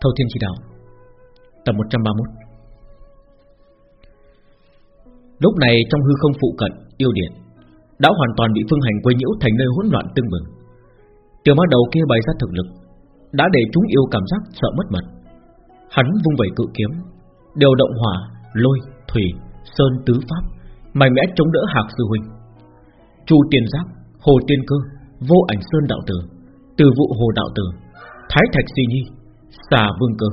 Thâu Thiên Chỉ Đạo Tập 131 Lúc này trong hư không phụ cận Yêu Điện Đã hoàn toàn bị phương hành quấy nhiễu thành nơi hỗn loạn tương bừng. Tiểu ma đầu kia bày ra thực lực Đã để chúng yêu cảm giác sợ mất mật. Hắn vung vẩy cự kiếm đều động hỏa, lôi, thủy, sơn tứ pháp Mạnh mẽ chống đỡ hạc sư huynh. Chu tiền giác, hồ tiên cơ Vô ảnh sơn đạo tử Từ vụ hồ đạo tử Thái thạch si nhi Xà vương cơ.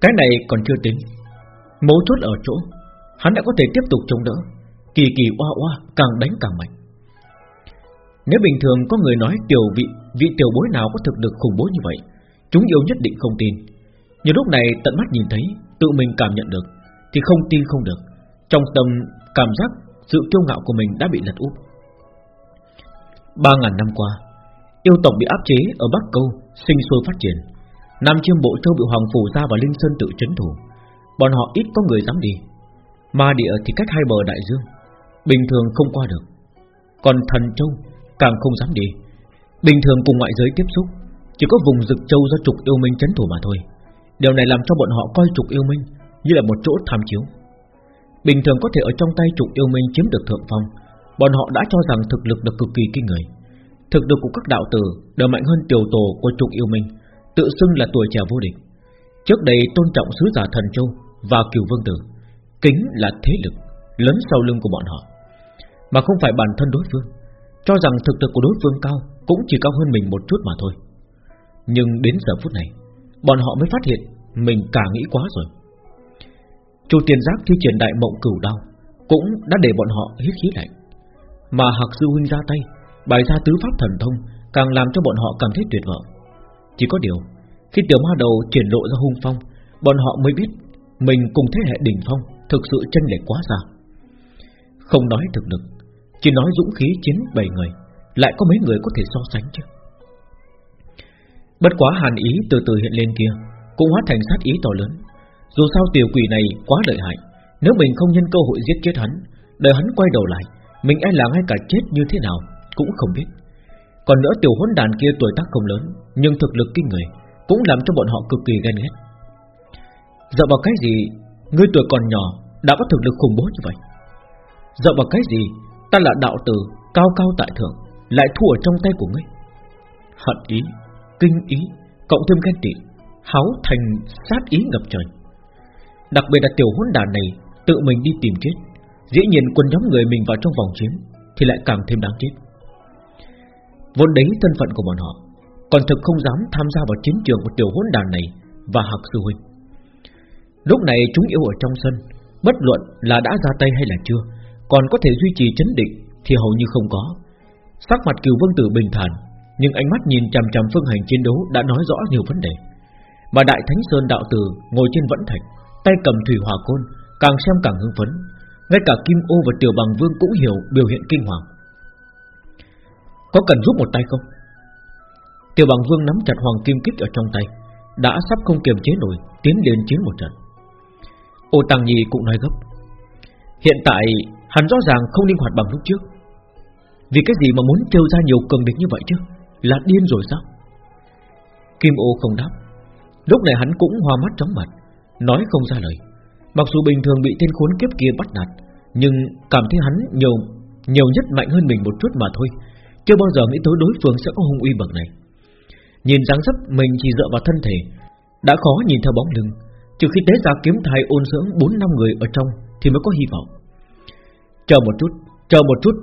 Cái này còn chưa tính. Mấu chốt ở chỗ, Hắn đã có thể tiếp tục chống đỡ, Kỳ kỳ oa oa, càng đánh càng mạnh. Nếu bình thường có người nói tiểu vị Vị tiểu bối nào có thực lực khủng bố như vậy, Chúng yêu nhất định không tin. Nhưng lúc này tận mắt nhìn thấy, Tự mình cảm nhận được, Thì không tin không được. Trong tâm, cảm giác sự kiêu ngạo của mình đã bị lật úp. Ba ngàn năm qua Yêu tộc bị áp chế ở Bắc Câu, Sinh sôi phát triển. Nam chiêm bộ châu bị Hoàng Phủ ra và Linh Sơn tự chấn thủ. Bọn họ ít có người dám đi. Ma địa thì cách hai bờ đại dương, Bình thường không qua được. Còn thần châu càng không dám đi. Bình thường cùng ngoại giới tiếp xúc, Chỉ có vùng rực châu do trục yêu minh chấn thủ mà thôi. Điều này làm cho bọn họ coi trục yêu minh Như là một chỗ tham chiếu. Bình thường có thể ở trong tay trục yêu minh chiếm được thượng phong. Bọn họ đã cho rằng thực lực được cực kỳ kinh người. Thực lực của các đạo tử Đều mạnh hơn tiểu tổ của trục yêu minh, Tự xưng là tuổi trẻ vô địch. Trước đây tôn trọng sứ giả thần châu Và cửu vương tử, Kính là thế lực Lớn sau lưng của bọn họ. Mà không phải bản thân đối phương, Cho rằng thực lực của đối phương cao Cũng chỉ cao hơn mình một chút mà thôi. Nhưng đến giờ phút này, Bọn họ mới phát hiện Mình cả nghĩ quá rồi. Chu tiền giác thi triển đại mộng cửu đao Cũng đã để bọn họ hít khí lạnh. Mà Hạc Sư Huynh ra tay Bày ra tứ pháp thần thông Càng làm cho bọn họ cảm thấy tuyệt vọng. Chỉ có điều, Khi tiểu ma đầu triển lộ ra hung phong, Bọn họ mới biết Mình cùng thế hệ đỉnh phong Thực sự chân lệch quá xa. Không nói thực lực, Chỉ nói dũng khí chiến bảy người, Lại có mấy người có thể so sánh chứ. Bất quá hàn ý từ từ hiện lên kia, Cũng hóa thành sát ý to lớn. Dù sao tiểu quỷ này quá lợi hại, Nếu mình không nhân cơ hội giết chết hắn, Đợi hắn quay đầu lại, Mình e là ngay cả chết như thế nào cũng không biết. Còn nữa tiểu hỗn đàn kia tuổi tác không lớn Nhưng thực lực kinh người Cũng làm cho bọn họ cực kỳ ghen ghét. Dựa vào cái gì Ngươi tuổi còn nhỏ đã có thực lực khủng bố như vậy? Dựa vào cái gì Ta là đạo tử cao cao tại thượng Lại thua ở trong tay của ngươi? Hận ý, kinh ý Cộng thêm ghen tị Háo thành sát ý ngập trời. Đặc biệt là tiểu hỗn đàn này Tự mình đi tìm chết Dĩ nhiên quân nhóm người mình vào trong vòng chiến Thì lại càng thêm đáng chết. Vốn đấy thân phận của bọn họ, Còn thực không dám tham gia vào chiến trường của tiểu hỗn đàn này Và Hạc Sư Huynh. Lúc này chúng yêu ở trong sân, Bất luận là đã ra tay hay là chưa, Còn có thể duy trì chấn định Thì hầu như không có. Sắc mặt cửu vương tử bình thản, Nhưng ánh mắt nhìn chằm chằm phương hành chiến đấu Đã nói rõ nhiều vấn đề. Mà đại thánh sơn đạo tử ngồi trên vẫn thạch, Tay cầm thủy hỏa côn, Càng xem càng hưng phấn. Ngay cả kim ô và tiểu bằng vương cũng hiểu biểu hiện kinh hoàng. Có cần giúp một tay không? Tiểu bằng vương nắm chặt hoàng kim kích ở trong tay, Đã sắp không kiềm chế nổi, Tiến lên chiến một trận. Ô Tăng Nhi cũng nói gấp, Hiện tại, hắn rõ ràng không linh hoạt bằng lúc trước. Vì cái gì mà muốn trêu ra nhiều cường địch như vậy chứ? Là điên rồi sao? Kim ô không đáp. Lúc này hắn cũng hoa mắt chóng mặt, Nói không ra lời. Mặc dù bình thường bị tên khốn kiếp kia bắt nạt, Nhưng cảm thấy hắn nhiều Nhiều nhất mạnh hơn mình một chút mà thôi. Chưa bao giờ nghĩ tới đối phương sẽ có hung uy bậc này. Nhìn dáng dấp mình chỉ dựa vào thân thể Đã khó nhìn theo bóng lưng. Trừ khi tế ra kiếm thai ôn dưỡng 4 năm người ở trong Thì mới có hy vọng. Chờ một chút, chờ một chút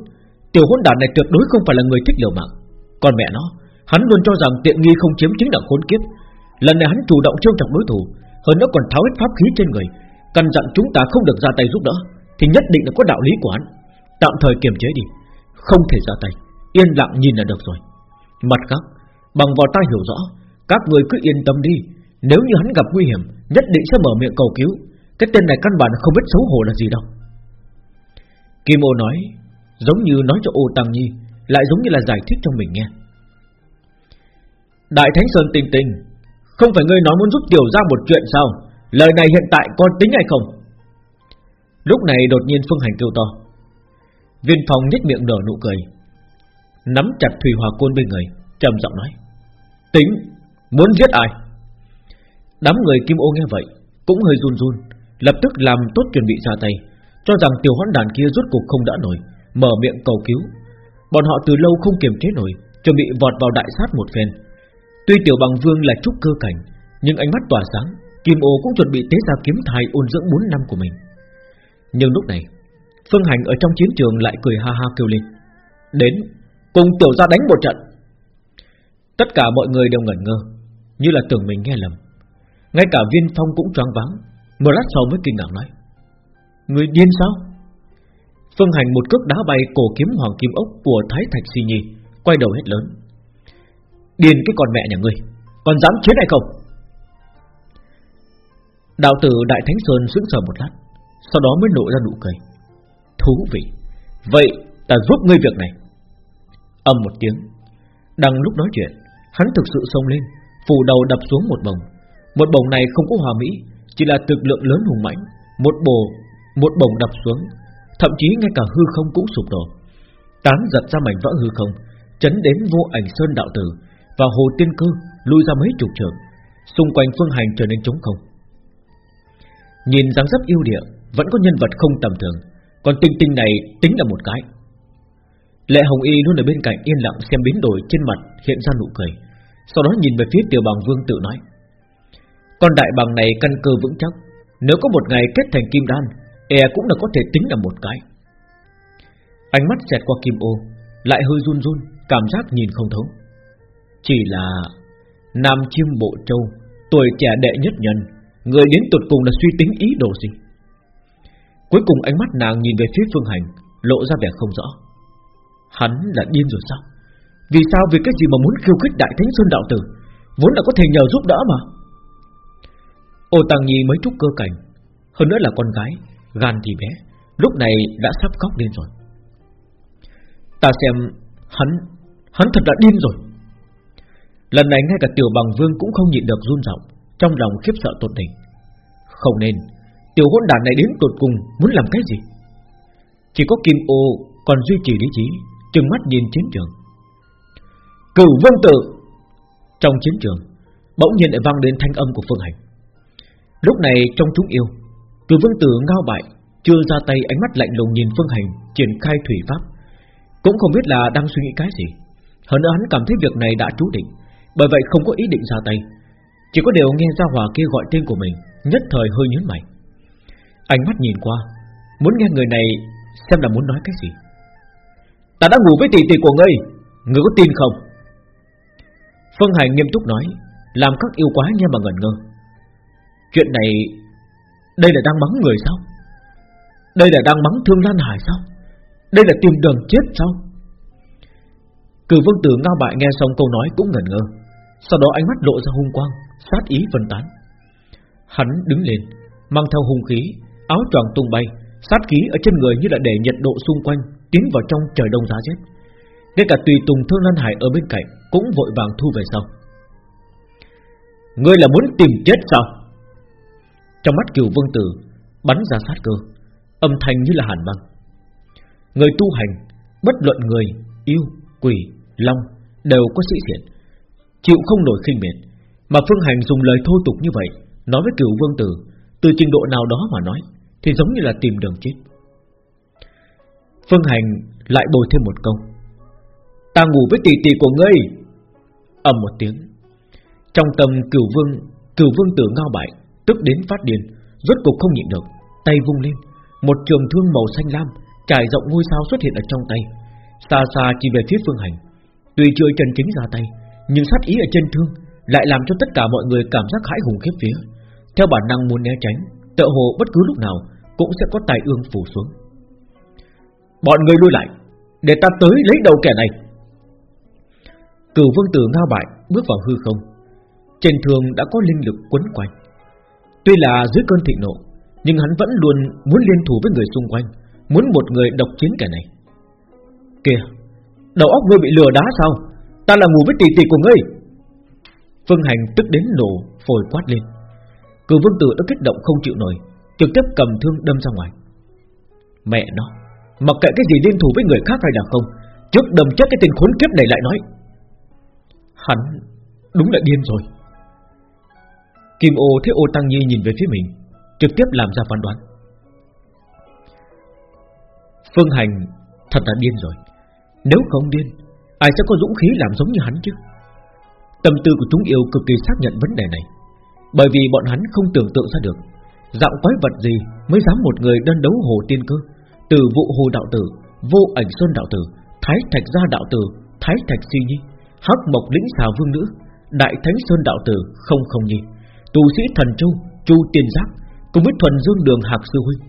Tiểu hỗn đản này tuyệt đối không phải là người thích liều mạng. Còn mẹ nó Hắn luôn cho rằng tiện nghi không chiếm chính là khốn kiếp. Lần này hắn chủ động trêu chọc đối thủ Hơn nữa còn tháo hết pháp khí trên người Căn dặn chúng ta không được ra tay giúp đỡ Thì nhất định là có đạo lý của hắn. Tạm thời kiềm chế đi Không thể ra tay. Yên lặng nhìn là được rồi. Mặt khác Bằng vào ta hiểu rõ Các người cứ yên tâm đi. Nếu như hắn gặp nguy hiểm Nhất định sẽ mở miệng cầu cứu. Cái tên này căn bản không biết xấu hổ là gì đâu. Kim ô nói Giống như nói cho ô Tăng Nhi Lại giống như là giải thích cho mình nghe. Đại Thánh Sơn tình tình, Không phải ngươi nói muốn giúp tiểu ra một chuyện sao? Lời này hiện tại có tính hay không? Lúc này đột nhiên Phương Hành kêu to. Viên phòng nhếch miệng nở nụ cười. Nắm chặt Thủy Hòa Côn bên người, trầm giọng nói, Tính, Muốn giết ai? Đám người kim ô nghe vậy, Cũng hơi run run, Lập tức làm tốt chuẩn bị ra tay, Cho rằng tiểu hoãn đàn kia rốt cục không đã nổi, Mở miệng cầu cứu. Bọn họ từ lâu không kiềm chế nổi, Chuẩn bị vọt vào đại sát một phen. Tuy tiểu bằng vương là trúc cơ cảnh, Nhưng ánh mắt tỏa sáng, Kim ô cũng chuẩn bị tế ra kiếm thai ôn dưỡng 4 năm của mình. Nhưng lúc này, Phương Hành ở trong chiến trường lại cười ha ha kêu lên, Đến Cùng tiểu ra đánh một trận. Tất cả mọi người đều ngẩn ngơ, Như là tưởng mình nghe lầm. Ngay cả viên phong cũng choáng váng, Một lát sau mới kinh ngạc nói, Người điên sao? Phương Hành một cước đá bay cổ kiếm hoàng kim ốc Của Thái Thạch Si Nhi Quay đầu hết lớn, Điên cái con mẹ nhà ngươi, Còn dám chiến hay không? Đạo tử Đại Thánh Sơn sững sờ một lát, Sau đó mới nổ ra nụ cười, Thú vị, Vậy ta giúp ngươi việc này. Âm một tiếng. Đang lúc nói chuyện, Hắn thực sự xông lên, Phủ đầu đập xuống một bồng. Một bồng này không có hòa mỹ, Chỉ là thực lượng lớn hùng mãnh Một bồ, Một bồng đập xuống, Thậm chí ngay cả hư không cũng sụp đổ. Tán giật ra mảnh vỡ hư không, Chấn đến vô ảnh sơn đạo tử Và hồ tiên cư lui ra mấy chục trường Xung quanh phương hành trở nên trống không. Nhìn dáng dấp yêu địa, Vẫn có nhân vật không tầm thường, Còn tinh tinh này tính là một cái. Lệ Hồng Y luôn ở bên cạnh yên lặng xem biến đổi trên mặt, hiện ra nụ cười. Sau đó nhìn về phía tiểu bằng vương tự nói, Con đại bằng này căn cơ vững chắc, Nếu có một ngày kết thành kim đan E cũng là có thể tính là một cái. Ánh mắt xẹt qua kim ô, Lại hơi run run, Cảm giác nhìn không thấu. Chỉ là Nam chiêm bộ châu, Tuổi trẻ đệ nhất nhân, Người đến tuột cùng là suy tính ý đồ gì? Cuối cùng ánh mắt nàng nhìn về phía phương hành, Lộ ra vẻ không rõ. Hắn là điên rồi sao? Vì sao? Vì cái gì mà muốn khiêu khích Đại Thánh Sơn Đạo Tử? Vốn là có thể nhờ giúp đỡ mà. Ô Tăng Nhi mới trúc cơ cảnh, Hơn nữa là con gái, Gan thì bé, Lúc này đã sắp khóc lên rồi. Ta xem Hắn Hắn thật đã điên rồi. Lần này ngay cả tiểu bằng vương cũng không nhịn được run rộng Trong lòng khiếp sợ tột đỉnh. Không nên, Tiểu hôn đàn này đến tột cùng muốn làm cái gì? Chỉ có kim ô Còn duy trì lý trí Trừng mắt nhìn chiến trường. Cửu vương tử. Trong chiến trường, Bỗng nhiên lại vang đến thanh âm của Phương Hành. Lúc này trong chúng yêu, Cửu vương tử ngao bại, Chưa ra tay ánh mắt lạnh lùng nhìn Phương Hành Triển khai thủy pháp. Cũng không biết là đang suy nghĩ cái gì. Hơn nữa hắn cảm thấy việc này đã trú định, Bởi vậy không có ý định ra tay. Chỉ có điều nghe ra hòa kia gọi tên của mình, Nhất thời hơi nhớn mày. Ánh mắt nhìn qua, Muốn nghe người này xem là muốn nói cái gì. Ta đã ngủ với tỷ tỷ của ngươi. Ngươi có tin không? Phương Hành nghiêm túc nói, Làm các yêu quá nghe mà ngẩn ngơ. Chuyện này, Đây là đang mắng người sao? Đây là đang mắng thương Lan Hải sao? Đây là tìm đường chết sao? Cử vương tử ngao bại nghe xong câu nói cũng ngẩn ngơ. Sau đó ánh mắt lộ ra hung quang, Sát ý phân tán. Hắn đứng lên, Mang theo hung khí, Áo choàng tung bay Sát khí ở trên người như là để nhiệt độ xung quanh Tiến vào trong trời đông giá rét. Ngay cả tùy tùng thương Lan Hải ở bên cạnh Cũng vội vàng thu về sau. Ngươi là muốn tìm chết sao? Trong mắt Kiều vương tử Bắn ra sát cơ Âm thanh như là hàn băng. Người tu hành Bất luận người, yêu, quỷ, long Đều có sĩ diện Chịu không nổi khinh miệt. Mà Phương Hành dùng lời thô tục như vậy Nói với Kiều vương tử Từ trình độ nào đó mà nói thì giống như là tìm đường chết. Phương Hành lại bồi thêm một câu. Ta ngủ với tỷ tỷ của ngươi. Ầm một tiếng. Trong tâm cửu vương Cửu vương tử ngao bại, Tức đến phát điên, Rốt cục không nhịn được, Tay vung lên. Một trường thương màu xanh lam Trải rộng ngôi sao xuất hiện ở trong tay. Xa xa chỉ về phía phương hành. Tuy chưa chân chính ra tay, Nhưng sát ý ở trên thương Lại làm cho tất cả mọi người cảm giác hãi hùng khiếp phía Theo bản năng muốn né tránh Tợ hồ bất cứ lúc nào cũng sẽ có tài ương phủ xuống. Bọn người lui lại, Để ta tới lấy đầu kẻ này. Cửu vương tử ngao bại, Bước vào hư không. Trên thường đã có linh lực quấn quanh. Tuy là dưới cơn thịnh nộ, Nhưng hắn vẫn luôn muốn liên thủ với người xung quanh, Muốn một người độc chiến kẻ này. Kìa, Đầu óc ngươi bị lừa đá sao? Ta là ngủ với tỷ tỷ của ngươi. Phương Hành tức đến nổ phổi quát lên. Cửu vương tử đã kích động không chịu nổi Trực tiếp cầm thương đâm ra ngoài. Mẹ nó, Mặc kệ cái gì liên thủ với người khác hay là không, Trước đâm chết cái tên khốn kiếp này lại nói, Hắn Đúng là điên rồi. Kim ô thấy ô Tăng Nhi nhìn về phía mình, Trực tiếp làm ra phán đoán. Phương Hành Thật là điên rồi. Nếu không điên, Ai sẽ có dũng khí làm giống như hắn chứ? Tâm tư của chúng yêu cực kỳ xác nhận vấn đề này, Bởi vì bọn hắn không tưởng tượng ra được Dạng quái vật gì Mới dám một người đơn đấu hồ tiên cơ? Từ vụ hồ đạo tử, Vô ảnh sơn đạo tử, Thái thạch gia đạo tử, Thái thạch si nhi, Hắc mộc lĩnh xà vương nữ, Đại thánh sơn đạo tử, không không nhi Tu sĩ thần châu Chu tiên giác, Cùng với thuần dương đường hạc sư huynh,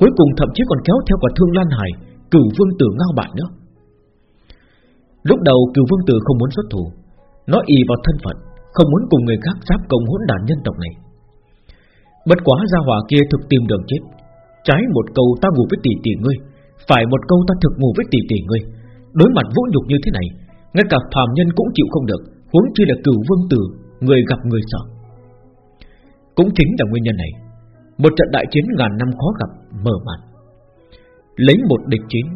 Cuối cùng thậm chí còn kéo theo cả thương lan hải, Cửu vương tử ngao bạn nữa. Lúc đầu cửu vương tử không muốn xuất thủ, Nó y vào thân phận, Không muốn cùng người khác giáp công hỗn đàn nhân tộc này. Bất quá gia hỏa kia thực tìm đường chết. Trái một câu ta ngủ với tỷ tỷ ngươi, Phải một câu ta thực ngủ với tỷ tỷ ngươi. Đối mặt vũ nhục như thế này, Ngay cả phàm nhân cũng chịu không được, Huống chi là cửu vương tử, Người gặp người sợ. Cũng chính là nguyên nhân này, Một trận đại chiến ngàn năm khó gặp, Mở màn. Lấy một địch chiến,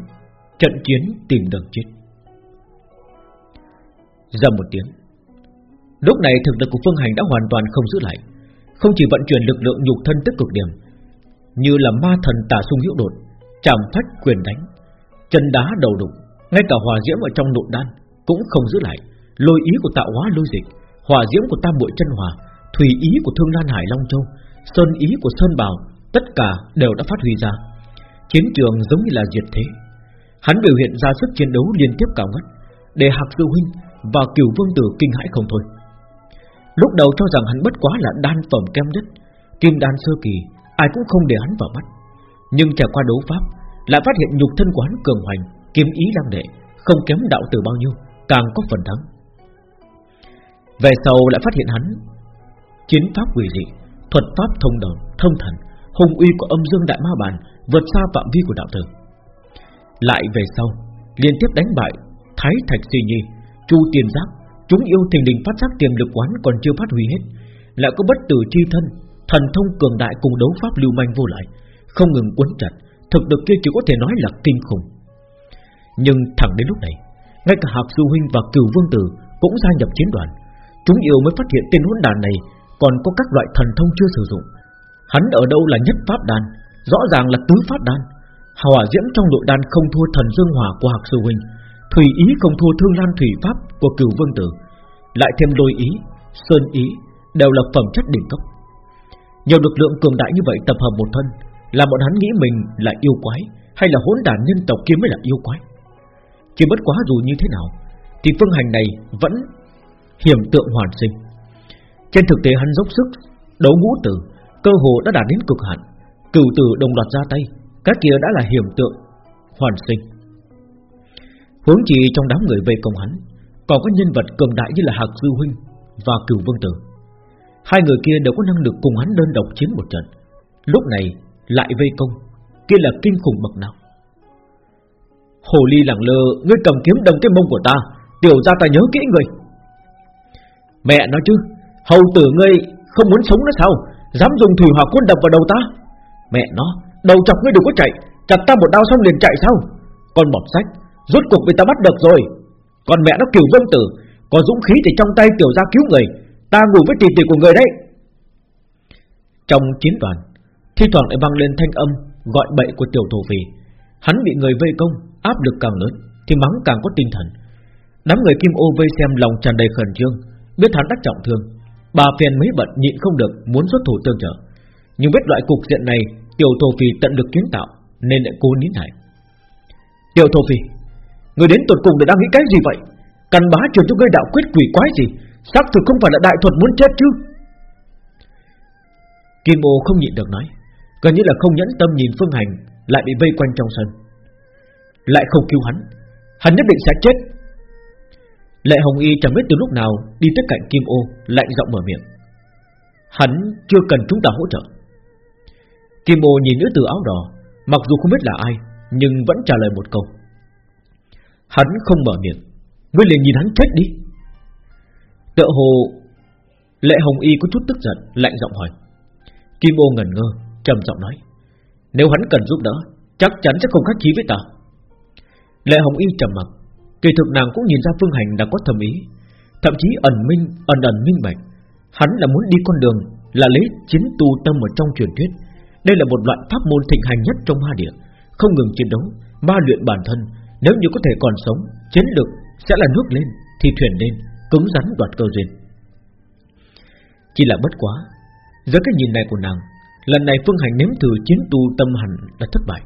Trận chiến tìm đường chết. Dầm một tiếng. Lúc này thực lực của Phương Hành đã hoàn toàn không giữ lại. Không chỉ vận chuyển lực lượng nhục thân tức cực điểm, Như là ma thần tà sung hữu đột, Chạm phách quyền đánh, Chân đá đầu đục Ngay cả hòa diễm ở trong nội đan Cũng không giữ lại. Lôi ý của tạo hóa lôi dịch Hòa diễm của tam bội chân hòa, Thủy ý của thương lan hải Long Châu, Sơn ý của Sơn Bào, Tất cả đều đã phát huy ra. Chiến trường giống như là diệt thế. Hắn biểu hiện ra sức chiến đấu liên tiếp cao ngất, Để Hạc Sư Huynh và Cửu Vương Tử kinh hãi không thôi. Lúc đầu cho rằng hắn bất quá là đan phẩm kém nhất Kim đan sơ kỳ Ai cũng không để hắn vào mắt. Nhưng trải qua đấu pháp Lại phát hiện nhục thân của hắn cường hoành Kiếm ý lăng đệ Không kém đạo từ bao nhiêu Càng có phần thắng. Về sau lại phát hiện hắn Chiến pháp quỷ dị Thuật pháp thông đồng, thông thần Hùng uy của âm dương đại ma bàn Vượt xa phạm vi của đạo tử Lại về sau Liên tiếp đánh bại Thái Thạch duy Nhi Chu Tiền Giác Chúng yêu thình đình phát giác tiềm lực quán còn chưa phát huy hết, Lại có bất tử chi thân, Thần thông cường đại cùng đấu pháp lưu manh vô lại, Không ngừng quấn chặt, Thực lực kia chỉ có thể nói là kinh khủng. Nhưng thẳng đến lúc này, Ngay cả Hạc Sư Huynh và Cửu Vương Tử Cũng gia nhập chiến đoàn. Chúng yêu mới phát hiện tên hỗn đàn này Còn có các loại thần thông chưa sử dụng. Hắn ở đâu là nhất pháp đan? Rõ ràng là tứ pháp đan. Hỏa diễm trong nội đan không thua thần dương hỏa của Hạc Sư Huynh. Thủy ý không thua thương lan thủy pháp của cửu vương tử. Lại thêm đôi ý, Sơn ý Đều là phẩm chất đỉnh cấp. Nhiều lực lượng cường đại như vậy tập hợp một thân, Là bọn hắn nghĩ mình là yêu quái Hay là hỗn đản nhân tộc kia mới là yêu quái? Chỉ bất quá dù như thế nào, Thì phương hành này vẫn Hiểm tượng hoàn sinh. Trên thực tế hắn dốc sức Đấu ngũ tử, Cơ hồ đã đạt đến cực hạn. Cửu tử đồng loạt ra tay Các kia đã là hiểm tượng hoàn sinh. Huống chi trong đám người vây công hắn, Còn có nhân vật cường đại như là Hạc Dư Huynh Và Cửu Vương Tử. Hai người kia đều có năng lực cùng hắn đơn độc chiến một trận, Lúc này lại vây công, Kia là kinh khủng bậc nào. Hồ ly lẳng lơ, Ngươi cầm kiếm đâm cái mông của ta, Tiểu ra ta nhớ kỹ người. Mẹ nói chứ, Hầu tử ngươi không muốn sống nữa sao? Dám dùng thủy hỏa quân đập vào đầu ta? Mẹ nó, Đầu chọc ngươi đừng có chạy, Chặt ta một đao xong liền chạy sao? Con bọt sách Rốt cuộc bị ta bắt được rồi. Còn mẹ nó kiểu vương tử, Có dũng khí thì trong tay tiểu ra cứu người. Ta ngủ với tỷ tỷ của người đấy. Trong chiến đoàn, Thi thoảng lại vang lên thanh âm Gọi bậy của tiểu thổ phì Hắn bị người vây công, Áp lực càng lớn, Thì mắng càng có tinh thần. Đám người kim ô vây xem lòng tràn đầy khẩn trương, Biết hắn đắc trọng thương. Bà phiền mấy bận nhịn không được, Muốn xuất thủ tương trợ. Nhưng biết loại cục diện này, Tiểu thổ phì tận lực kiến tạo, Nên lại cố nín lại Tiểu thổ phì Người đến tận cùng đang nghĩ cái gì vậy? Cần bá truyền cho ngươi đạo quyết quỷ quái gì? Xác thực không phải là đại thuật muốn chết chứ? Kim ô không nhịn được nói, Gần như là không nhẫn tâm nhìn Phương Hành Lại bị vây quanh trong sân. Lại không cứu hắn Hắn nhất định sẽ chết. Lệ Hồng Y chẳng biết từ lúc nào Đi tới cạnh Kim ô, lạnh giọng mở miệng. Hắn chưa cần chúng ta hỗ trợ. Kim ô nhìn nữ tử áo đỏ, Mặc dù không biết là ai, Nhưng vẫn trả lời một câu. Hắn không mở miệng. Ngươi liền nhìn hắn chết đi. Tợ hồ Lệ Hồng Y có chút tức giận Lạnh giọng hỏi. Kim ô ngẩn ngơ trầm giọng nói. Nếu hắn cần giúp đỡ Chắc chắn sẽ không khách khí với ta. Lệ Hồng Y trầm mặc. Kỳ thực nàng cũng nhìn ra Phương Hành đã có thầm ý. Thậm chí ẩn minh ẩn ẩn minh bạch. Hắn là muốn đi con đường là lấy chiến tu tâm ở trong truyền thuyết. Đây là một loại pháp môn thịnh hành nhất trong hoa địa, không ngừng chiến đấu, ma luyện bản thân. Nếu như có thể còn sống, chiến lực sẽ là nước lên, thì thuyền lên, cứng rắn đoạt cơ duyên. Chỉ là bất quá, Giữa cái nhìn này của nàng, lần này Phương Hành nếm thử chiến tu tâm hẳn là thất bại.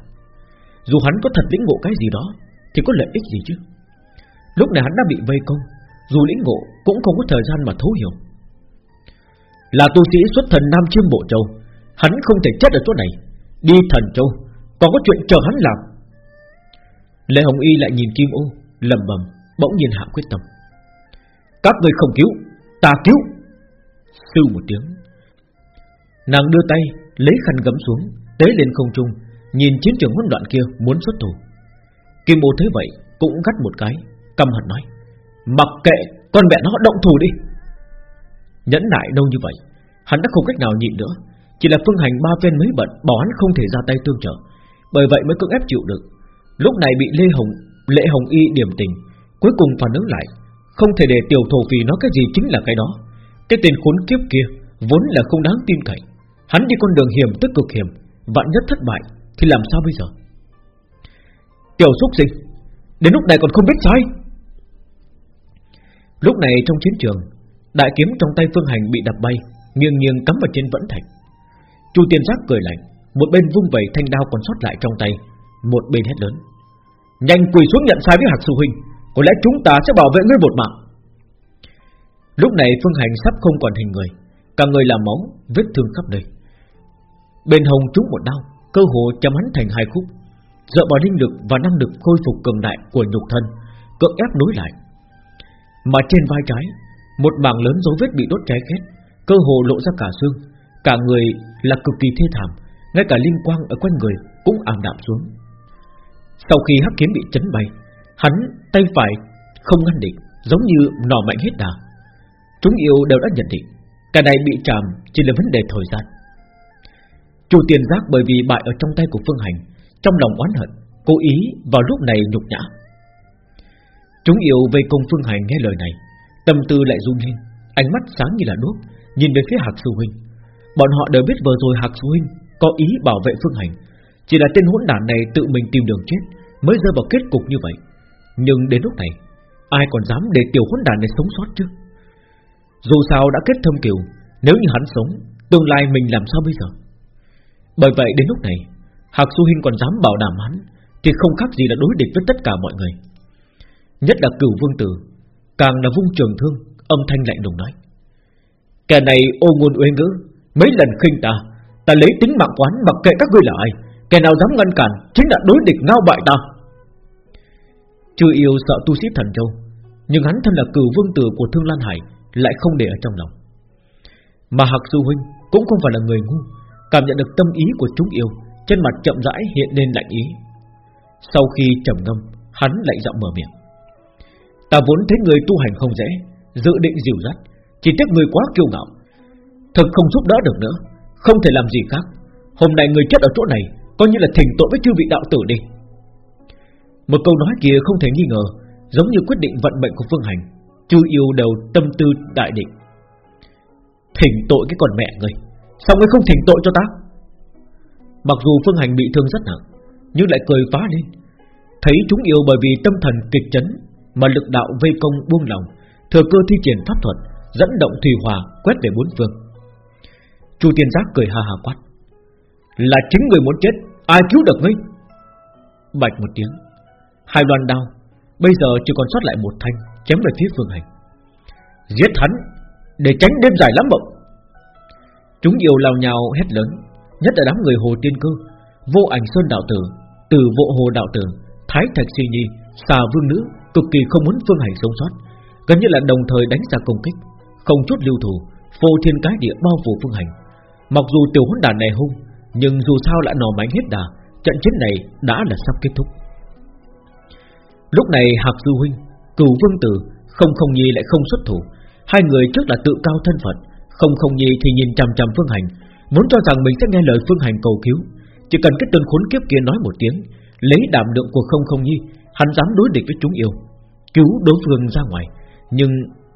Dù hắn có thật lĩnh ngộ cái gì đó, thì có lợi ích gì chứ? Lúc này hắn đã bị vây công, dù lĩnh ngộ cũng không có thời gian mà thấu hiểu. Là tu sĩ xuất thần Nam Chiêm Bộ Châu Hắn không thể chết ở chỗ này Đi thần châu Còn có chuyện chờ hắn làm Lê Hồng Y lại nhìn Kim Ô, lầm bầm, bỗng nhiên hạ quyết tâm. Các người không cứu, Ta cứu. Sư một tiếng, Nàng đưa tay lấy khăn gấm xuống, Tế lên không trung, Nhìn chiến trường hỗn loạn kia muốn xuất thủ. Kim Ô thấy vậy, cũng gắt một cái, Căm hận nói, Mặc kệ, con mẹ nó động thủ đi. Nhẫn nại đâu như vậy, Hắn đã không cách nào nhịn nữa, Chỉ là phương hành ba phen mấy bận, Bảo hắn không thể ra tay tương trợ, Bởi vậy mới cưỡng ép chịu được. Lúc này bị Lê Hồng, Lệ Hồng Y điểm tình. Cuối cùng phản ứng lại, Không thể để tiểu thổ phì nói cái gì chính là cái đó. Cái tên khốn kiếp kia Vốn là không đáng tin cậy. Hắn đi con đường hiểm tức cực hiểm, Vạn nhất thất bại Thì làm sao bây giờ? Tiểu xúc sinh, Đến lúc này còn không biết sai. Lúc này trong chiến trường, Đại kiếm trong tay Phương Hành bị đập bay, Nghiêng nghiêng cắm vào trên vẫn thạch Chu Tiên Giác cười lạnh, Một bên vung vẩy thanh đao còn sót lại trong tay một bên hét lớn. Nhanh quỳ xuống nhận sai với Hạc Sư Huynh, Có lẽ chúng ta sẽ bảo vệ ngươi một mạng. Lúc này Phương Hành sắp không còn hình người, Cả người làm máu, Vết thương khắp nơi. Bên hồng trúng một đao, Cơ hồ chém hắn thành hai khúc. Dựa vào linh lực và năng lực khôi phục cường đại của nhục thân, Cưỡng ép nối lại. Mà trên vai trái, Một mảng lớn dấu vết bị đốt cháy khét, Cơ hồ lộ ra cả xương. Cả người là cực kỳ thê thảm, Ngay cả linh quang ở quanh người cũng ảm đạm xuống. Sau khi hắc kiếm bị chấn bay, Hắn tay phải không ngăn định Giống như nỏ mạnh hết đà. Chúng yêu đều đã nhận định Cái này bị chạm chỉ là vấn đề thời gian. Chủ tiền giác bởi vì bại ở trong tay của Phương Hành, Trong lòng oán hận, Cố ý vào lúc này nhục nhã. Chúng yêu vây công Phương Hành nghe lời này, Tâm tư lại run lên, Ánh mắt sáng như là đuốc, Nhìn về phía Hạc Sư Huynh. Bọn họ đều biết vừa rồi Hạc Sư Huynh Có ý bảo vệ Phương Hành chỉ là tên hỗn đản này tự mình tìm đường chết, Mới rơi vào kết cục như vậy. Nhưng đến lúc này, Ai còn dám để tiểu hỗn đản này sống sót chứ? Dù sao đã kết thâm kiều, Nếu như hắn sống, Tương lai mình làm sao bây giờ? Bởi vậy đến lúc này, Hạc Du Hinh còn dám bảo đảm hắn, Thì không khác gì là đối địch với tất cả mọi người. Nhất là cửu vương tử, Càng là vung trường thương, Âm thanh lạnh lùng nói. Kẻ này ô ngôn uế ngữ, Mấy lần khinh ta Ta lấy tính mạng quán mặc kệ các ngươi là ai. Kẻ nào dám ngăn cản Chính là đối địch ngao bại ta. Chưa yêu sợ tu sĩ thần châu, Nhưng hắn thân là cửu vương tử của Thương Lan Hải Lại không để ở trong lòng. Mà Hạc Sư Huynh cũng không phải là người ngu, Cảm nhận được tâm ý của chúng yêu, Trên mặt chậm rãi hiện lên lạnh ý. Sau khi trầm ngâm, Hắn lại giọng mở miệng. Ta vốn thấy người tu hành không dễ, Dự định dìu dắt, chỉ tiếc người quá kiêu ngạo. Thực không giúp đỡ được nữa, Không thể làm gì khác. Hôm nay người chết ở chỗ này Coi như là thỉnh tội với chư vị đạo tử đi. Một câu nói kia không thể nghi ngờ Giống như quyết định vận mệnh của Phương Hành Chư yêu đầu tâm tư đại định. Thỉnh tội cái con mẹ người Sao ngươi không thỉnh tội cho ta? Mặc dù Phương Hành bị thương rất nặng Nhưng lại cười phá lên. Thấy chúng yêu bởi vì tâm thần kịch chấn Mà lực đạo vây công buông lòng Thừa cơ thi triển pháp thuật dẫn động thủy hòa quét về bốn phương. Chu Tiên Giác cười ha ha quát, là chính người muốn chết, ai cứu được ngươi? Bạch một tiếng, hai đoàn đau, bây giờ chỉ còn sót lại một thanh, chém về phía Phương Hành. Giết hắn, để tránh đêm dài lắm mộng. Chúng yêu lao nhào hét lớn, nhất là đám người Hồ Tiên cư, Vô Ảnh Sơn đạo tử, Từ Vô Hồ đạo tử, Thái Thạch Suy Nhi, Xà Vương nữ, cực kỳ không muốn Phương Hành sống sót, gần như là đồng thời đánh ra công kích. Không chút lưu thủ Phô thiên cái địa bao phủ phương hành Mặc dù tiểu hỗn đàn này hung nhưng dù sao lại nò mạnh hết đà, Trận chiến này đã là sắp kết thúc. Lúc này Hạc Du Huynh, Cửu Vương Tử, Không không nhi lại không xuất thủ. Hai người trước là tự cao thân phận, Không không nhi thì nhìn chằm chằm Phương Hành, Muốn cho rằng mình sẽ nghe lời Phương Hành cầu cứu. Chỉ cần cái tên khốn kiếp kia nói một tiếng, Lấy đảm lượng của không không nhi, Hắn dám đối địch với chúng yêu, Cứu đối phương ra ngoài. Nhưng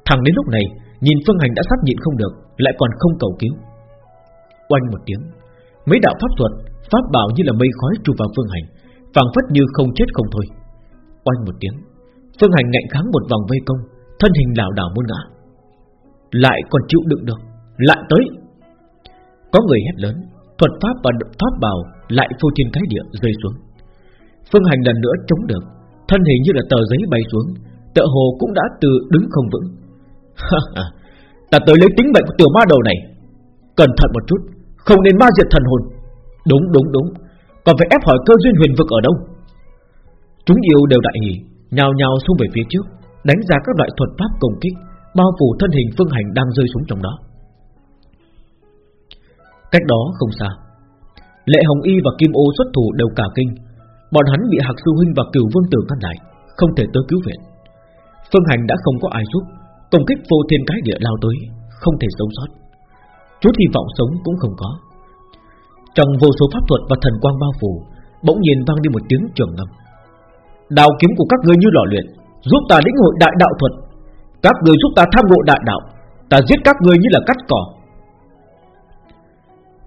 thằng đến lúc này, Nhìn Phương Hành đã sắp nhịn không được, Lại còn không cầu cứu. Oanh một tiếng Mấy đạo pháp thuật, Pháp bảo như là mây khói trù vào Phương Hành, phảng phất như không chết không thôi. Oanh một tiếng, Phương Hành ngạnh kháng một vòng vây công, Thân hình lảo đảo muôn ngã. Lại còn chịu đựng được, Lại tới. Có người hét lớn, Thuật pháp và pháp bảo lại phô trên cái địa rơi xuống. Phương Hành lần nữa chống được, Thân hình như là tờ giấy bay xuống Tợ hồ cũng đã từ đứng không vững. Ta tới lấy tính mệnh của tiểu ma đầu này. Cẩn thận một chút không nên ma diệt thần hồn. Đúng đúng đúng. Còn phải ép hỏi cơ duyên huyền vực ở đâu? Chúng yêu đều đại hỉ Nhào nhào xung về phía trước, Đánh ra các loại thuật pháp công kích, Bao phủ thân hình phương hành đang rơi xuống trong đó. Cách đó không xa, Lệ Hồng Y và Kim Ô xuất thủ đều cả kinh. Bọn hắn bị Hạc Sư Huynh và Cửu Vương Tử ngăn lại, Không thể tới cứu viện. Phương Hành đã không có ai giúp, Công kích vô thiên cái địa lao tới, Không thể sống sót. Chút hy vọng sống cũng không có. Trong vô số pháp thuật và thần quang bao phủ, Bỗng nhiên vang đi một tiếng trường ngâm. Đào kiếm của các ngươi như lò luyện, Giúp ta lĩnh hội đại đạo thuật. Các ngươi giúp ta tham ngộ đại đạo, Ta giết các ngươi như là cắt cỏ.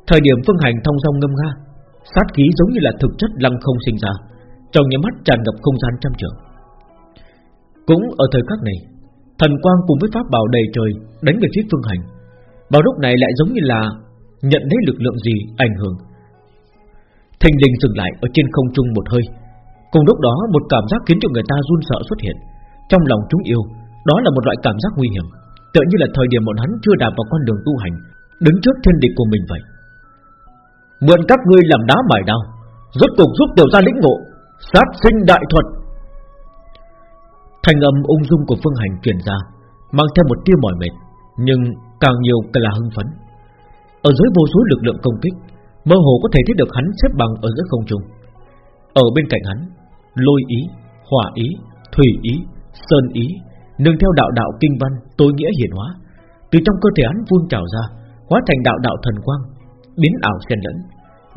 Thời điểm phương hành thông dong ngâm nga, Sát khí giống như là thực chất lăng không sinh ra, Trong những mắt tràn ngập không gian trăm trường. Cũng ở thời khắc này, Thần quang cùng với pháp bảo đầy trời Đánh về phía phương hành vào lúc này lại giống như là Nhận thấy lực lượng gì ảnh hưởng. Thanh đình dừng lại ở trên không trung một hơi. Cùng lúc đó, một cảm giác khiến cho người ta run sợ xuất hiện. Trong lòng chúng yêu, Đó là một loại cảm giác nguy hiểm, Tựa như là thời điểm bọn hắn chưa đạp vào con đường tu hành, Đứng trước thiên địch của mình vậy. Mượn các ngươi làm đá mài đao, Rốt cuộc giúp tiểu gia lĩnh ngộ, Sát sinh đại thuật. Thành âm ung dung của phương hành truyền ra, Mang theo một tia mỏi mệt, Nhưng càng nhiều càng là hưng phấn. Ở dưới vô số lực lượng công kích Mơ hồ có thể thấy được hắn xếp bằng ở giữa không trung. Ở bên cạnh hắn Lôi ý, hỏa ý, thủy ý, sơn ý Nương theo đạo đạo kinh văn tối nghĩa hiển hóa. Từ trong cơ thể hắn vun trào ra Hóa thành đạo đạo thần quang Biến ảo xen lẫn.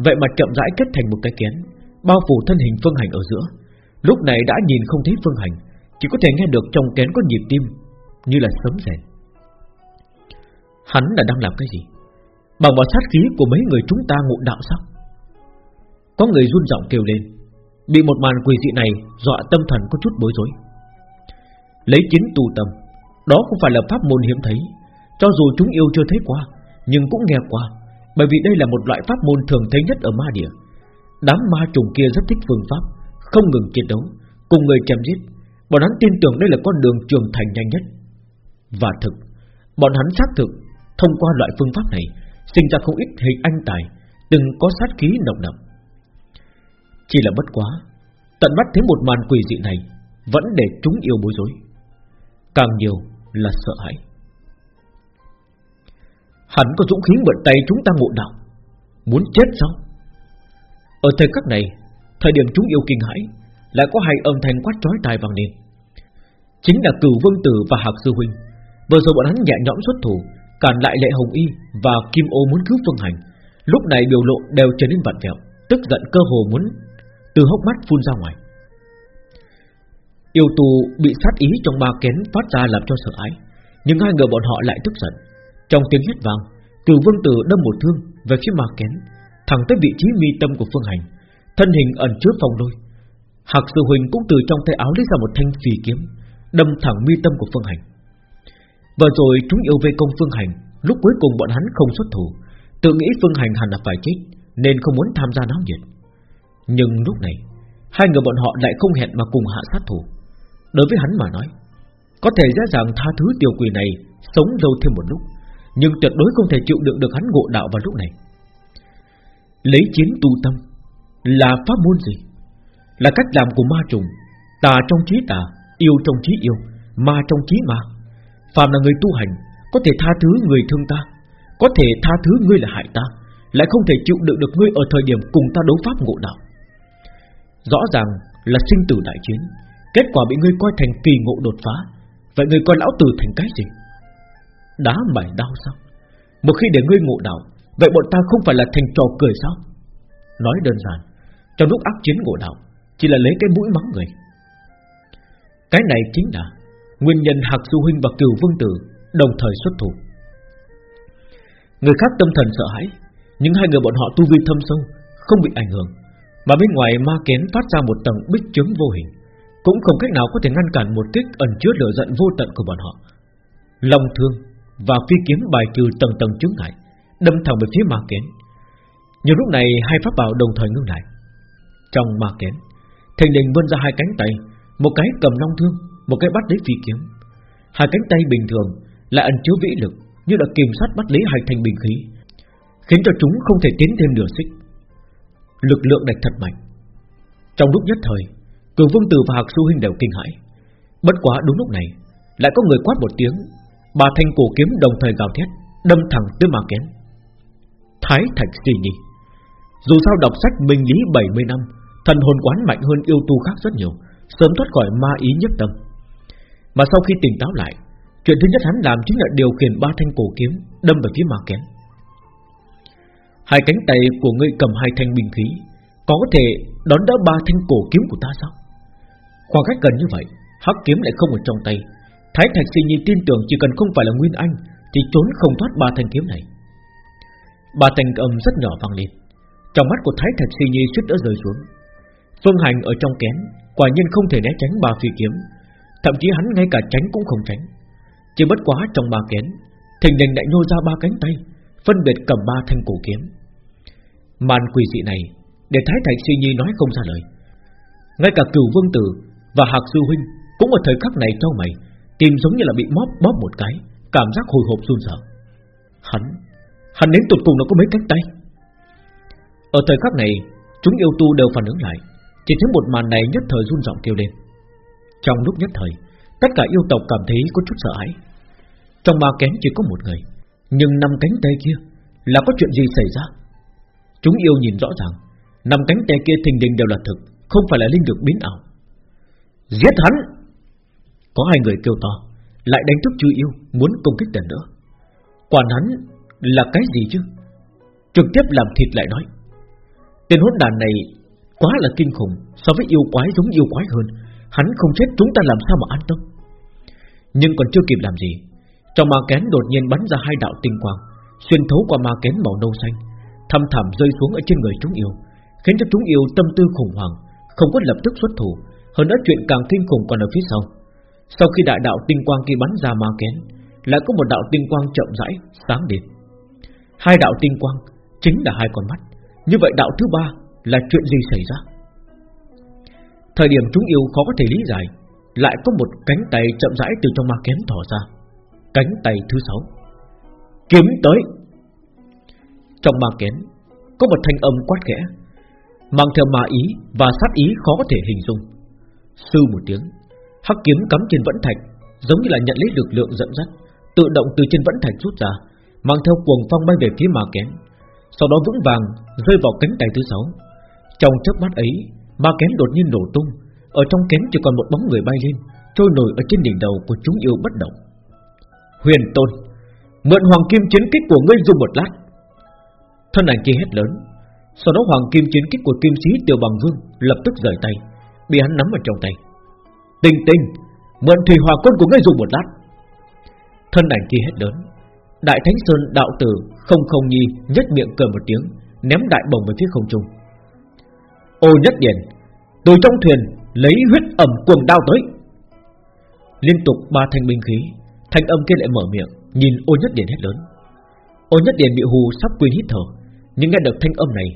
Vậy mà chậm rãi kết thành một cái kén Bao phủ thân hình phương hành ở giữa. Lúc này đã nhìn không thấy phương hành Chỉ có thể nghe được trong kén có nhịp tim Như là sấm rèn Hắn là đang làm cái gì? Bằng vào sát khí của mấy người chúng ta ngộ đạo sao? Có người run giọng kêu lên, Bị một màn quỷ dị này Dọa tâm thần có chút bối rối. Lấy chính tu tâm, Đó không phải là pháp môn hiếm thấy, Cho dù chúng yêu chưa thấy qua, Nhưng cũng nghe qua, bởi vì đây là một loại pháp môn thường thấy nhất ở ma địa. Đám ma trùng kia rất thích phương pháp, Không ngừng chiến đấu, Cùng người chém giết. Bọn hắn tin tưởng đây là con đường trường thành nhanh nhất. Và thực, Bọn hắn xác thực Thông qua loại phương pháp này, Sinh ra không ít hình anh tài, Từng có sát khí nồng nặc. Chỉ là bất quá, Tận mắt thấy một màn quỷ dị này Vẫn để chúng yêu bối rối. Càng nhiều là sợ hãi. Hắn có dũng khí mượn tay chúng ta ngộ đạo. Muốn chết sao? Ở thời khắc này, Thời điểm chúng yêu kinh hãi, Lại có hai âm thanh quát trói tai vang lên. Chính là cửu vương tử và hạc sư huynh, Vừa rồi bọn hắn nhẹ nhõm xuất thủ Cản lại lệ hồng y và kim ô muốn cứu phương hành Lúc này biểu lộ đều trở nên vặn vẹo Tức giận cơ hồ muốn Từ hốc mắt phun ra ngoài Yêu tù bị sát ý trong ba kén phát ra làm cho sợ hãi Nhưng hai người bọn họ lại tức giận trong tiếng hét vang, Cửu Vương Tử đâm một thương về phía Ma Kén, thẳng tới vị trí mi tâm của Phương Hành, thân hình ẩn chứa phong lôi. Hạc Sư Huỳnh cũng từ trong tay áo lấy ra một thanh phì kiếm, đâm thẳng mi tâm của Phương Hành. Vừa rồi chúng yêu vây công Phương Hành, lúc cuối cùng bọn hắn không xuất thủ, tự nghĩ Phương Hành hẳn là phải chết, nên không muốn tham gia náo nhiệt. Nhưng lúc này, hai người bọn họ lại không hẹn mà cùng hạ sát thủ. Đối với hắn mà nói, có thể dễ dàng tha thứ tiểu quỷ này sống lâu thêm một lúc, nhưng tuyệt đối không thể chịu đựng được hắn ngộ đạo vào lúc này Lấy chiến tu tâm Là pháp môn gì Là cách làm của ma trùng Tà trong trí tà Yêu trong trí yêu Ma trong trí ma Phạm là người tu hành, Có thể tha thứ người thương ta, Có thể tha thứ ngươi là hại ta, Lại không thể chịu đựng được ngươi ở thời điểm cùng ta đấu pháp ngộ đạo. Rõ ràng là sinh tử đại chiến, Kết quả bị ngươi coi thành kỳ ngộ đột phá, Vậy ngươi coi lão tử thành cái gì? Đá mày đau sao? Một khi để ngươi ngộ đạo, Vậy bọn ta không phải là thành trò cười sao? Nói đơn giản, Trong lúc ác chiến ngộ đạo, Chỉ là lấy cái mũi mắng người. Cái này chính là Nguyên nhân Hạc Du Huynh và Cửu Vương Tử Đồng thời xuất thủ. Người khác tâm thần sợ hãi, Nhưng hai người bọn họ tu vi thâm sâu, Không bị ảnh hưởng, Mà bên ngoài ma kén phát ra một tầng bích chứng vô hình, Cũng không cách nào có thể ngăn cản một kích ẩn chứa lửa giận vô tận của bọn họ. Long thương và phi kiếm bài trừ tầng tầng chứng ngại, Đâm thẳng về phía ma kén. Nhưng lúc này hai pháp bảo đồng thời ngưng lại. Trong ma kén Thành đình vươn ra hai cánh tay, Một cái cầm long thương một cái bắt lấy phi kiếm. Hai cánh tay bình thường, lại ẩn chứa vĩ lực, Như là kiểm soát bắt lấy hai thanh bình khí, Khiến cho chúng không thể tiến thêm nửa xích. Lực lượng đạch thật mạnh. Trong lúc nhất thời Cường Vương Tử và Hạc Su Huynh đều kinh hãi. Bất quá đúng lúc này, Lại có người quát một tiếng. Bà thanh cổ kiếm đồng thời gào thét, Đâm thẳng tới ma kén. Thái Thạch Kỳ Nhi, Dù sao đọc sách Minh Lý 70 năm, Thần hồn quán mạnh hơn yêu tu khác rất nhiều, Sớm thoát khỏi ma ý nhất tâm. Mà sau khi tỉnh táo lại, Chuyện thứ nhất hắn làm chính là điều khiển ba thanh cổ kiếm, Đâm vào phía ma kén. Hai cánh tay của ngươi cầm hai thanh binh khí, Có thể đón đỡ ba thanh cổ kiếm của ta sao? Khoảng cách gần như vậy, Hắc kiếm lại không ở trong tay. Thái Thạch Sinh Nhi tin tưởng chỉ cần không phải là Nguyên Anh, Thì trốn không thoát ba thanh kiếm này. Ba thanh âm rất nhỏ vang lên. Trong mắt của Thái Thạch Sinh Nhi suýt đã rơi xuống. Phương Hành ở trong kén, Quả nhiên không thể né tránh ba phi kiếm. Thậm chí hắn ngay cả tránh cũng không tránh. Chỉ bất quá trong ba kén, Thình lình lại nhô ra ba cánh tay, Phân biệt cầm ba thanh cổ kiếm. Màn quỷ dị này, Để Thái Thạch Suy Nhi nói không ra lời. Ngay cả cửu vương tử Và Hạc Sư Huynh Cũng ở thời khắc này cho mày, tìm giống như là bị móp, bóp một cái, Cảm giác hồi hộp run sợ. Hắn Hắn đến tụt cùng nó có mấy cánh tay? Ở thời khắc này, Chúng yêu tu đều phản ứng lại, Chỉ thấy một màn này nhất thời run giọng kêu lên. Trong lúc nhất thời, Tất cả yêu tộc cảm thấy có chút sợ hãi. Trong ba kén chỉ có một người, Nhưng năm cánh tay kia Là có chuyện gì xảy ra? Chúng yêu nhìn rõ ràng, Năm cánh tay kia thình đình đều là thực, Không phải là linh được biến ảo. Giết hắn! Có hai người kêu to, Lại đánh thức chư yêu, Muốn công kích lần nữa. Quản hắn là cái gì chứ? Trực tiếp làm thịt lại nói. Tên hỗn đàn này Quá là kinh khủng, So với yêu quái giống yêu quái hơn Hắn không chết chúng ta làm sao mà an tâm Nhưng còn chưa kịp làm gì Trong ma kén đột nhiên bắn ra hai đạo tinh quang Xuyên thấu qua ma kén màu nâu xanh thâm thẳm rơi xuống ở trên người chúng yêu, khiến cho chúng yêu tâm tư khủng hoảng, không có lập tức xuất thủ. Hơn nữa chuyện càng kinh khủng còn ở phía sau. Sau khi đại đạo tinh quang kia bắn ra ma kén, lại có một đạo tinh quang chậm rãi sáng đến. Hai đạo tinh quang chính là hai con mắt. Như vậy đạo thứ ba là chuyện gì xảy ra? Thời điểm chúng yêu khó có thể lý giải, lại có một cánh tay chậm rãi từ trong ma kén thỏ ra. Cánh tay thứ sáu. Kiếm tới! Trong ma kén Có một thanh âm quát khẽ Mang theo ma ý và sát ý khó có thể hình dung Sư một tiếng Hắc kiếm cắm trên vẫn thạch Giống như là nhận lấy lực lượng dẫn dắt Tự động từ trên vẫn thạch rút ra Mang theo cuồng phong bay về phía ma kén Sau đó vững vàng rơi vào cánh tay thứ sáu Trong chớp mắt ấy Ma kén đột nhiên nổ tung. Ở trong kén chỉ còn một bóng người bay lên, Trôi nổi ở trên đỉnh đầu của chúng yêu bất động. Huyền Tôn, Mượn hoàng kim chiến kích của ngươi dùng một lát. Thân ảnh kia hét lớn. Sau đó hoàng kim chiến kích của kim sĩ tiểu bằng vương Lập tức rời tay, Bị hắn nắm ở trong tay. Tình tình Mượn thủy hòa quân của ngươi dùng một lát. Thân ảnh kia hét lớn. Đại Thánh Sơn đạo tử không không nhi nhất miệng cười một tiếng, Ném đại bồng về phía không trung. Ô nhất điền, Từ trong thuyền lấy huyết ẩm cuồng đao tới. Liên tục ba thanh binh khí Thanh âm kia lại mở miệng Nhìn ô nhất điền hét lớn. Ô nhất điền bị hù sắp quên hít thở nhưng nghe được thanh âm này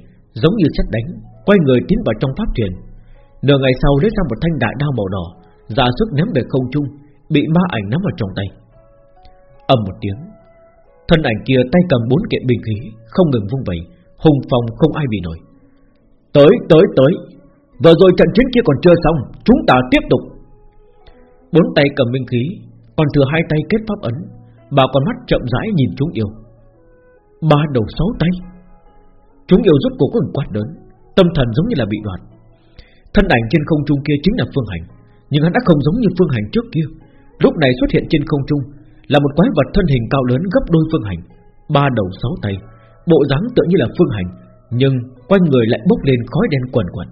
Giống như xét đánh Quay người tiến vào trong pháp thuyền. Nửa ngày sau lấy ra một thanh đại đao màu đỏ Giả sức ném về không trung Bị ma ảnh nắm vào trong tay. Ầm một tiếng Thân ảnh kia tay cầm bốn kiện bình khí Không ngừng vung vẩy Hùng phòng không ai bị nổi. Tới tới tới. Vừa rồi trận chiến kia còn chưa xong, Chúng ta tiếp tục. Bốn tay cầm binh khí, Còn thừa hai tay kết pháp ấn Bà con mắt chậm rãi nhìn chúng yêu. Ba đầu sáu tay. Chúng yêu rút cuộc có quát lớn, Tâm thần giống như là bị đoạt. Thân ảnh trên không trung kia chính là Phương Hành, Nhưng hắn đã không giống như Phương Hành trước kia. Lúc này xuất hiện trên không trung, Là một quái vật thân hình cao lớn gấp đôi Phương Hành. Ba đầu sáu tay, Bộ dáng tựa như là Phương Hành, Nhưng quanh người lại bốc lên khói đen quẩn quẩn.